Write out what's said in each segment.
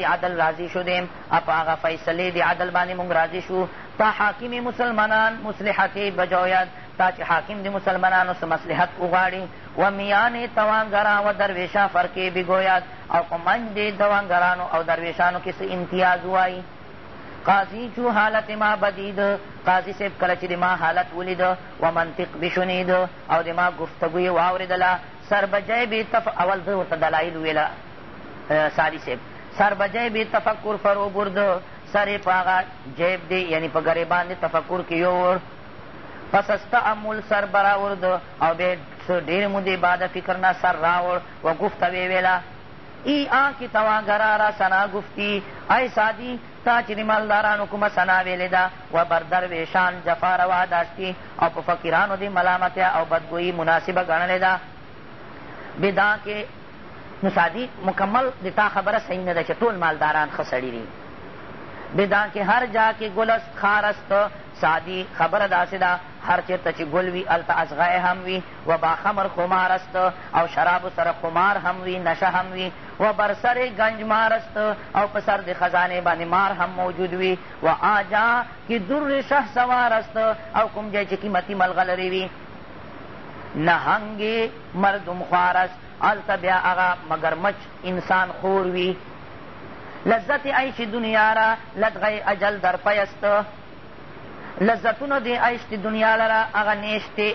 په عدل راضي شو دی او په هغه فیصلې د عدل باندې مونږ راضي شو تا حاکم مسلمانان مصلحت بجوید تا چې حاکم د مسلمانانو څه مصلحت وغواړي و میان توانګرا و درویشا فرقې بګوید او په منځ د توانګرانو او درویشانو کې څه امتیاز ووایي قاضی چو حالت ما بدید قاضی صاحب کله چې د ما حالت ولید و منطق بشنید او د ما گفتگوی واوریدله سربجۍ بې تف اول زه ورته دلایل وویله ساري صاحب سربجۍ بې تفکر فرو برد سر یې په هغه جیب دی یعنی په ګریبان دی تفکر کې یووړ پس از تعمل سر براورد او بیا ډېرې مودې بعد فکر نه سر راوړ و گفت ویې ویله ای آن که تواگرا را سنا گفتی ای سادی تا چې د مالدارانو کومه ثنا ویلې ده و بر دروېشان جفا روا داشتي او په فقیرانو دې ملامتیا او بدګویي مناسبه ګڼلې ده بدانکه نو سادي مکمل د تا خبره صحیح نه ده چې ټول مالداران ښه سړي دي بدانکه هر جا کې ګل است خار است سادي خبره داسې ده هر چېرته چې ګل وي هلته اصغای هم وي و با خمر خمار است او شرابو سره خمار هم وي نشه هم وي و بر سر گنج مار است او په سر د خزانې باندې مار هم موجود وي و آجا که در شه سوار است او کوم ځای چې قیمتي ملغلرې وي نهنګ مردم خوار است هلته بیا هغه مګرمچ انسان خور وي لذت عیش دنیا را لدغه اجل در پی است لذتونه د عیش د دنیا لره هغه نیشتې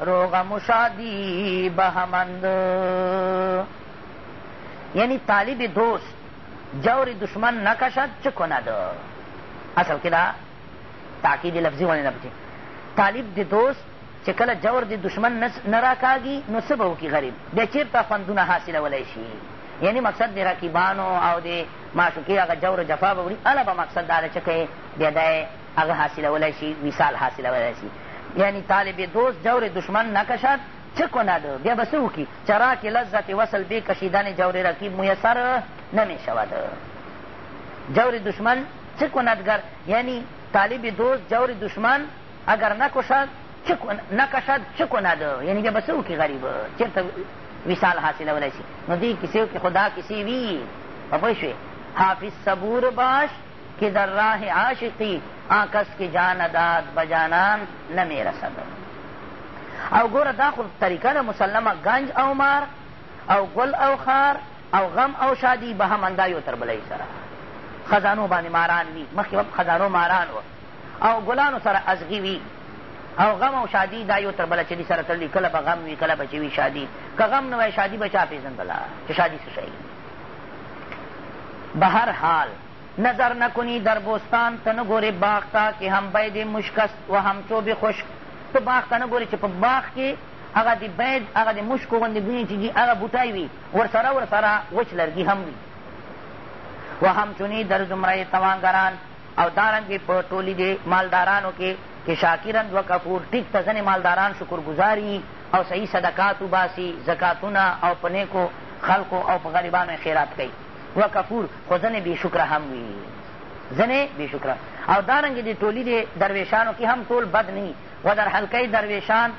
روغ مشادی بهمند یعنی طالب دوست جور دشمن نکشد چه کند اصل کې دا تاکید لفظي ولې نه پکې طالب د دوست چې کله جور د دشمن نه راکاږي نو څه به وکړي غریب بیا چېرته خوندونه حاصلولی شي یعنی مقصد د رقیبانو او د معشوقې هغه جور و جفا به وړي هله به مقصد دا ده چې که بیا دی هغه حاصلولای شي وصال حاصلولای شي یعنی طالب دوست جور دشمن نکشد چه کند بیا به څه وکړي چراک لذت وصل بې کشیدن جور رقیب میسر نمی شود جور دشمن چه کند گر یعنی طالب دوست جور دشمن اگر نکشد نکشد چه کند یعنی بیا به څه وکړي غریب چېرته وصال حاصلولی شي نو دې کیسې کې خو دا کیسې وي په پوه شوې حافظ صبور باش که در راه عاشقی آن کس که جان داد به جانان نمی رسد او ګوره دا خو طریقه ده مسلمه گنج او مار او گل او خار او غم او شادی به هم اندایو تر بلی سره خزانو باندې ماران وي مخکې به خزانو ماران و او ګلانو سره ازغي وي او غم او شادی دا یو تر بله چدي سره تړلي کله به غم وي کله به چې وي شادي که غم نه وای شادي به چا پېژندله چې شادي څه شی بهر حال نظر نکنی در بوستان ته نه ګورې باغ ته که هم بید مشک است و هم چوب خشک ته باغ ته نه ګورې چې په باغ کې هغه د بید هغه د مشکو غوندې بوی چې دي هغه بوټی وي ورسره ورسره وچ لرګي هم وي و همچنین در زمره توانګران او دارنګه په ټولیدې مالدارانو کې که شاکرن و کفور ټیک ته ځنې مالداران شکرګزار یي او صحیح صدقات وباسي زکاتونه او په نیکو خلکو او په غریبانو یې خیرات کوي و کفور خو ځنې بې شکره هم وي ځنې بې شکره او دارنګې د ټولي د درویشانو کې هم ټول بد نه وي و در حلقه درویشان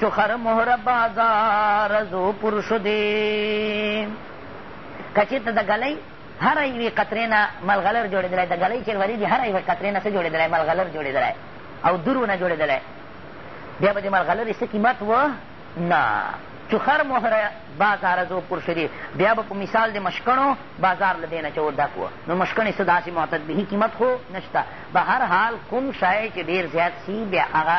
چو خر مهر بازار زو پر شدی که چېرته د ګلۍ هره یوې قطرې نه ملغلر جوړېدلی د ګلۍ چې ورېږي هره یوې قطرې نه څه جوړېدلی ملغلر جوړېدلی او درو نه جوړېدلی بیا به د ملغلرې څه قیمت و نه چې خر مهر بازار زو پر شدی بیا به په مثال د مشکڼو بازار له دې نه چې ډک و نو مشکڼې څه داسې معتد بهي قیمت خو نشته به هر حال کوم شی چې ډېر زیات سي بیا هغه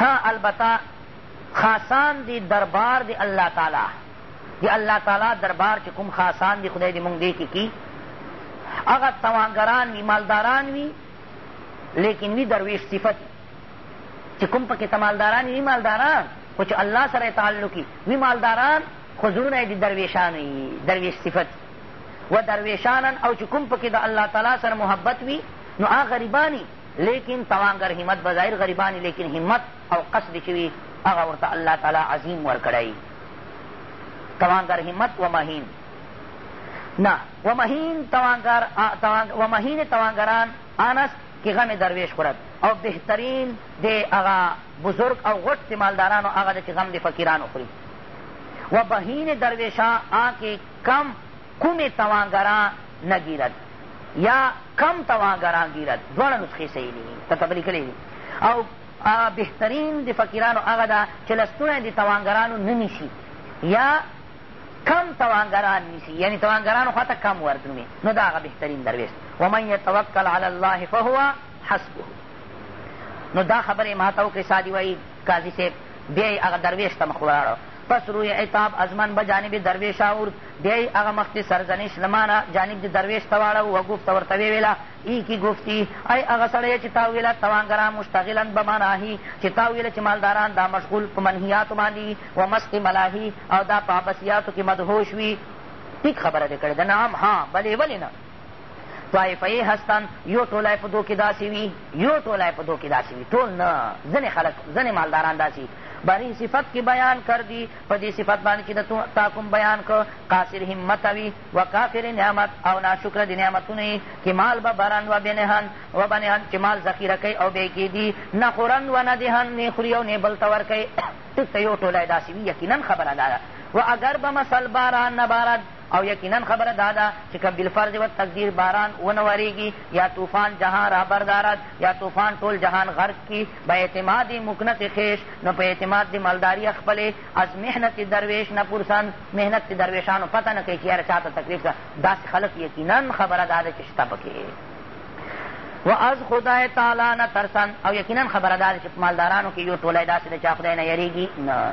ها البته خاصان دي دربار د الله تعالی د الله تعالی دربار چې کوم خاصان دي خدای دې مونږ دې کې کي هغه توانګران وي مالداران وي لیکن وي درویش صفت چې کوم پکې ته مالداران وي مالداران خو چې الله سره تعلق وي وي مالداران خو زړونه یې د درویشان وي درویش صفت و درویشانا او چې کوم پکې د الله تعالی سره محبت وي نو هغه غریبان لیکن توانګر همت بظاهر غریبان لیکن همت او قصد چې وي هغه ورته الله تعالی عظیم ورکړی توانګر همت و مهین نه و مهین توانګر و مهین توانګران آنست که غم درویش خورد او بهترین د هغه بزرگ او غټ مالدارانو هغه د چې غم د فقیرانو خوري و بهین درویشا آ که کم کومی توانگرا نگیرد یا کم توانگرا گیرد دواړه نسخې صحیح دي ته ته به لیکلی وي او بهترین د فقیرانو هغه ده چې لستوڼی د توانګرانو نه نیسي یا کم توانګران نیسي یعنی توانګرانو خواته کم وردرومي نو دا هغه بهترین درویش ومن یتوکل علی الله فهو حسبه نو دا خبرې ما ته وکړې سادي وایي قاضي صاحب بیا یې هغه درویش ته مخ ولاړو پس روی عتاب از من به جانب درویش آورد، بیا یې هغه مخکې سرزنش له ما نه جانب د درویش ته واړاوه و ګفت او ورته ویې ویله، ای که ګفتی، ای هغه سړیه چې تا ویله توانګران مشتغلند به مناهی، چې تا ویله چې مالداران دا مشغول په منهیاتو باندې وي و مست ملاهی او دا په عبثیاتو کې مدهوش وي. ټیک خبره دې کړې ده. نعم، ها، بلې ولې نه؟ طایفه یې هستن یو ټولی په دو کې داسې وي یو ټولی په دو کې داسې وي ټول نه ځینې خلک ځینې مالداران داسې بری صفت کې بیان کر دی په دې صفت باندې چې د تا کوم بیان که قاصر همت وي و کافر نعمت او ناشکره د نعمتونه یې چې مال به برن و بنهن و بنهن چې مال ذخیره کوي او بیا کېدي نه خورن و نه دهن نه خوري او نه بل ته ورکوي ټیک ته یو ټولی داسې وي یقینا خبره دا ده و اگر به مثل باران نبارد او یقینا خبره دا ده چې که بالفرض و تقدیر باران ونه ورېږي یا طوفان جهان رهبر دارد یا طوفان ټول جهان غرق کي به اعتماد مکنت خیش نو په اعتماد د مالداري خپلې از محنت درویش نه پرسند محنت د درویشانو پته نه کوي چې یاره چا ته تکلیف ده داسې خلک یقینا خبره دا ده چې شته پکې و از خدای تعالی نه ترسن او یقینا خبره دا ده چې په مالدارانو کې یو ټولی داسې ده چې خدای نه یریږي نه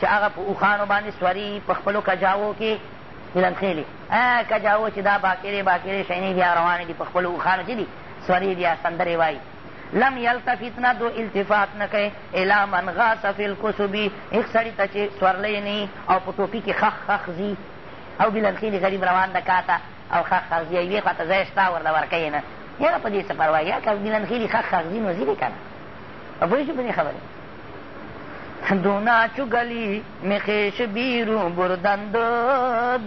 چې هغه په اوښانو باندې سوري په خپلو کجاوو کې ملن خېلې کجاوو چې دا باکرې باکرې شینې بیا روانې دي په خپلو اوښانو چې دي سوري بیا سندرې وایي لم یلتفت نه دو التفات نه کوي الا من غاص فی الکسبي هېڅ سړي ته چې سورلی نه او په ټوپي کې خخ خخ ځي او بلن خېلې غریب روان ده کاته او خخ خخ ځي یوې خوا ته ځای شته ورله ورکوي نه یاره په دې څه پروا یا که بلن خېلې خخ خخ ځي نو ځي دی که نه پوه شو په دې خبرې دونا چگلی مخیش بیرون بردند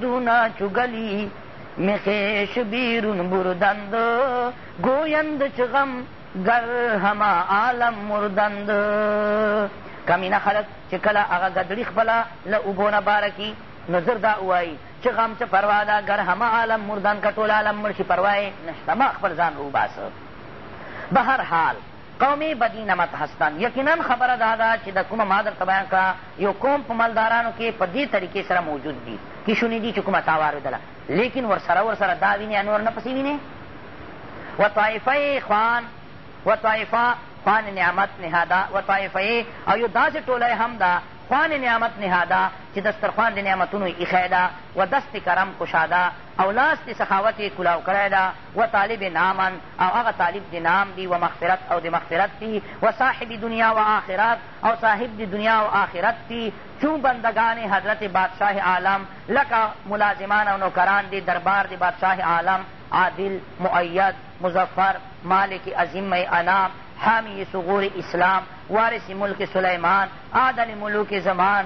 دونا چگلی مخیش بیرون بردند گویند چه غم گر همه عالم مردند کمینه خلک چې کله هغه ګدړي خپله له اوبو نه باره کي نو زر دا ووایي چې غم څه پروا ده ګر همه عالم مردان که ټول عالم مړ شي پروا یې نشته ما خپل ځان وباسه بهرحال قومي بدي نمط هستند یقینا خبره دا ده چې د کومه ما درته بیان کړه یو قوم په مالدارانو کې په دې طریقې سره موجود دي که شونې دي چې کومه تا واورېدله لیکن ورسره ورسره دا وینې انور نه پسې وینې و طایفه خوان و طایفه خوان نعمت نهاده و طایفه او یو داسې ټولی هم ده خوان نعمت نهاده چې دسترخوان د نعمتونو ایښی ده و دست کرم کشاده او لاس د سخاوت یې کلاو کړی ده و طالب ناما او هغه طالب د نام دي و مغفرت او د مغفرت دي و صاحب دنیا و آخرت او صاحب د دنیا او آخرت دي چون بندگان حضرت بادشاہ عالم لکه ملازمان او نوکران دي دربار د بادشاہ عالم عادل مؤید مظفر مالک عظیم انام حامی ثغور اسلام وارث ملک سلیمان عادل ملوک زمان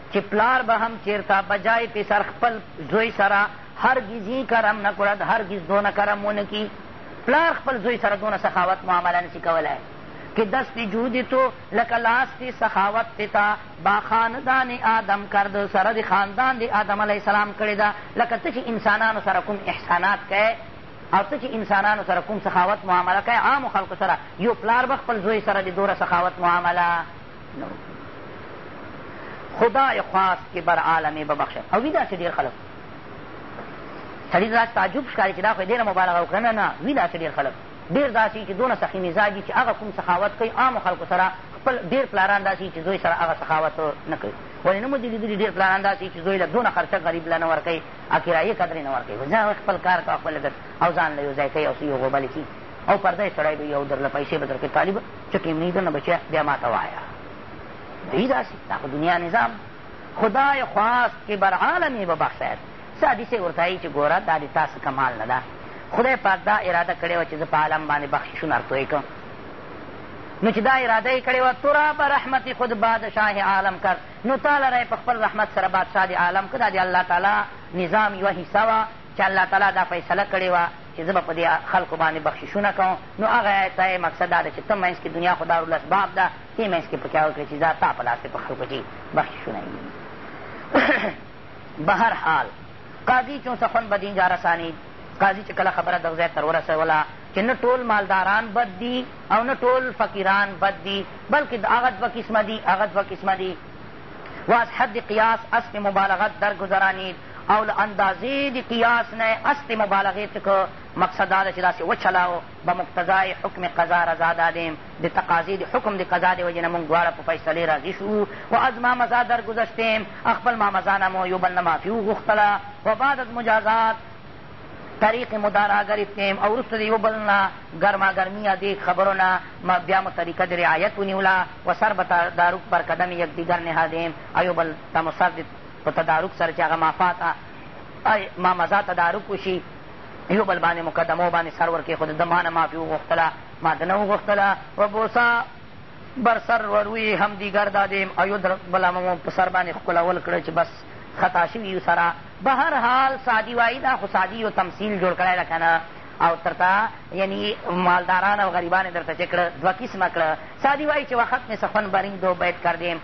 چې پلار به هم چېرته بجای پسر خپل زوی سره هرګز یې کرم نه کړد هرګز دونه کرم ونه کړي پلار خپل زوی سره دونه سخاوت معامله نشي کولی که دست جود تو لکه لاست سخاوت تتا با خاندان آدم کرد سره د خاندان د آدم علیه السلام کړې ده لکه ته چې انسانانو سره کوم احسانات کوې او ته چې انسانانو سره کوم سخاوت معامله کوې عامو خلکو سره یو پلار به خپل زوی سره د دوره سخاوت معامله خدای خواست که بر عالم ببخشد او وي داسې ډېر خلک سړي ته داسې تعجب ښکاري چې دا خو یې ډېره مبالغه وکړه نه نه وي داسې ډېر خلک ډېر داسې چې دونه سخي مزاج دي چې هغه کوم سخاوت کوي عامو خلکو سره خپل ډېر پلاران داسې چې زوی سره هغه سخاوت نه کوي ولې نه مو دي لیدلي ډېر پلاران داسې چې زوی له دونه خرچه غریب له نه ورکوي او کرایې قدرې نه ورکوي ځان خپل کار کوه خپل او ځان له یو ځای کوي او څه یو غوبلې کي او پردی سړی به یې او درله پیسې به درکوي طالبه چې ټیم نه یي درنه بچیه بیا ما ته وایه دی داسې دا خو دنیا نظام خدای خواست که بر عالم یې وبخښی څه حدیث یې ورته وایي چې ګوره دا د تاسو کمال نه ده خدای پاک دا اراده کړې وه چې زه په عالم باندې بخششونه ارتوی کړم نو چې دا اراده یې کړې وه ترا به رحمت خود بادشاه عالم کر نو تا لره په خپل رحمت سره بادشاه د عالم که دا د الله تعالی نظام یوه حصه وه چې الله تعالی دا فیصله کړې وه چې زه به په دې خلکو باندې بخششونه کوم نو هغه آیت ته یې مقصد دا ده چې ته منځ کې دنیا خو دارالاسباب ده ته یې منځ کې پکې هغه کړې چې دا تا په لاس کې په خلکو کې بخششونه بهر حال قاضي چون سخن بدین جا رسانید قاضي چې کله خبره دغه ځای تر ورسوله چې نه ټول مالداران بد دي او نه ټول فقیران بد دي بلکې هغه دوه قسمه دي هغه دوه قسمه دي واز حد قیاس اسم مبالغت در گذرانید او له اندازې د قیاس نه یې است مبالغې ته که مقصد دا ده چې داسې وچلاو به مقتضای حکم قضا رضا دادیم د تقاضې د حکم د قضا د وجې نه مونږ دواړه په فیصلې راضي شو و از ما مزا درګذشتیم خپل ما مزا نه مو یو بل نه معافي وغوښتله و بعد از مجازات طریق مدارا گرفتیم او وروسته د یو بل نه ګرما ګرمیا دې خبرو نه بیا مو طریقه د رعایت ونیوله و سر به داروک بر قدم یکدیګر نهادیم او یو بل ته مو سر په تدارک سره چې هغه مافات ای مامضا تدارک وشي یو بل باندې مقدمو باندې سر ورکېښود ده ما نه معافي وغوښتله ما ده نه وغوښتله و بوسا بر سر وروی هم دیګر دادیم او یو بله مو په سر باندې ښکلول کړه چې بس خطا شوي یو سره به هر حال سعدي وایي دا خو سعدي یو تمثیل جوړ کړی ده که نه او ترتا یعنی مالداران او غریبان درته چې کړه دوه قسمه کړه سعدي وایي چې وخت مې سخن برین دو بیت کردیم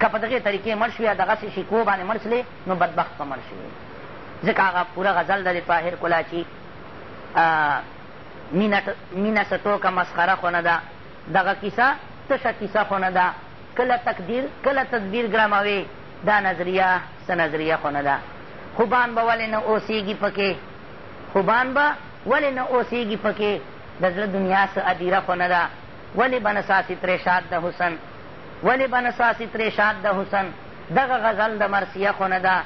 که په دغې طریقې مړ شوې یا دغسې شیکو باندې مړ شلې نو بدبخت به مړ شوې ځکه هغه پوره غزل ده د طاهر کلاچي مینه څه ټوکه مسخره خو نه ده دغه کیسه تشه کیسه خو نه ده کله تقدیر کله تدبیر ګراموې دا نظریه څه نظریه خو نه ده خوبان به ولې نه اوسېږي پکې خوبان به ولې نه اوسېږي پکې د زړه دنیا څه ادیره خو نه ده ولې به نه ساسي ترې شاد د حسن ولې به نه ساسي ترې شاد د حسن دغه غزل د مرثیه خو نه ده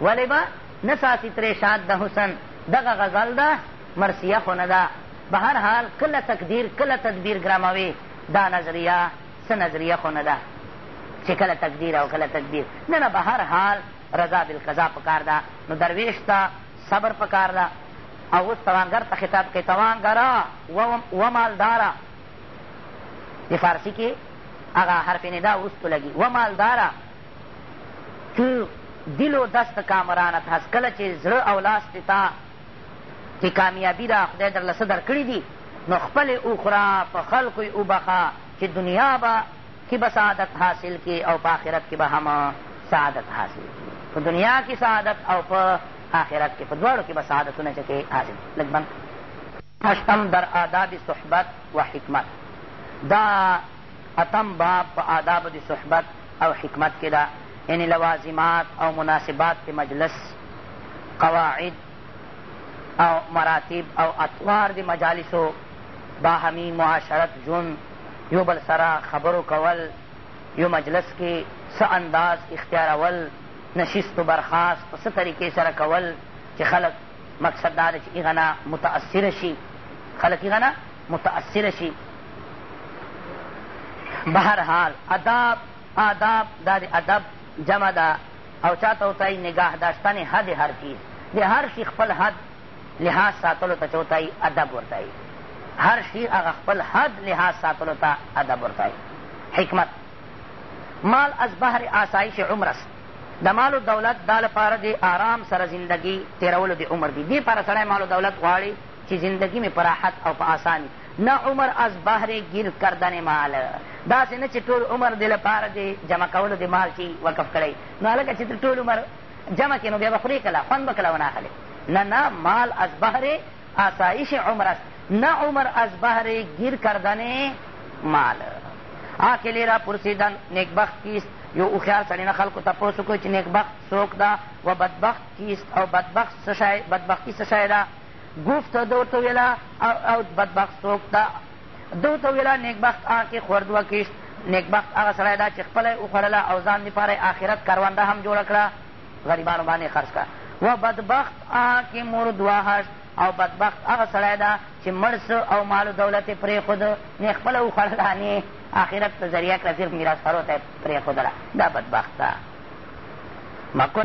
ولې به نه ساسي ترې شاد د حسن دغه غزل ده مرثیه خو نه ده به هر حال کله تقدیر کله تدبیر ګراموي دا نظریه څه نظریه خو نه ده چې کله تقدیر او کله تدبیر نه نه به هر حال رضا بالقضا پکار ده نو درویش ته صبر پکار ده او اوس توانګر ته خطاب کوي توانګره ومالداره د فارسي کې هغه حرف ندا وروسته لګي و مالداره تو دل و دست کامرانت هست کله چې زړه او لاس دې تا چې کامیابي ده خدای درله څه درکړي دي نو خپلې اوخوره په خلکو یې وبخه چې دنیا به کې به سعادت حاصل کې او په آخرت کې به هم سعادت حاصل کې په دنیا کې سعادت او په آخرت کې په دواړو کې به سعادتونه چې کې حاصل لږ بند هشتم در آداب صحبت و حکمت، دا اتم باب په آدابو د صحبت او حکمت کې ده، یعنې لوازمات او مناسبات د مجلس، قواعد او مراتب او اطوار د مجالسو، باهمي معاشرت ژوند، یو بل سره خبرو کول، یو مجلس کې څه انداز اختیارول، نشست و برخاست په څه طریقې سره کول چې خلک مقصد دا ده چې هغه نه متاثره شي خلک هغه نه متاثره شي بهرحال اداب آداب دا د ادب جمع ده او چاته وتایي نگاه داشتن حد هر چیز د هر شي خپل حد لحاظ ساتلو ته چې وتایي ادب ورته هر شي هغه خپل حد لحاظ ساتلو ته ادب ورته حکمت مال از بهر آسایش عمر است، د مال و دولت دا لپاره د آرام سره زندګي تېرولو د عمر دي، دې پاره سړی مال و دولت غواړي چې زندګي مې په راحت او په آساني نه عمر از بهر گیر کردن مال داسې نه چې ټول عمر دې لپاره د جمع کولو د مال چي وقف کړی نو هلکه چې ته ټول عمر جمع کړې نو بیا به خورې کله خوند به کله ونه اخلې نه نه مال از بهر آسایش عمر است نه عمر از بهر گیر کردن مال عاقلی را پرسیدن نیکبخت کیست یو هوښیار سړي نه خلکو تپوس وکړو چې نیکبخت څوک ده و بدبخت کیست او بدبخت څه شی بدبختي څه شی ده گفت ده ورته ویله او بدبخت څوک ده ده ورته ویله نیکبخت آن که خورد وکیشت نیکبخت هغه سړی ده چې خپله یې وخوړله او ځان دپاره یې آخرت کرونده هم جوړه کړه غریبانو باندې خرڅ کړه وبدبخت هغه کې مرد وهشت او بدبخت هغه سړی ده چې مړ او مال دولت یې پرېښود نه خپله وخوړله نه آخرت ته ذریعه کړه صرف میراثپرو ته یې پرېښودله دا بدبخت ده مکن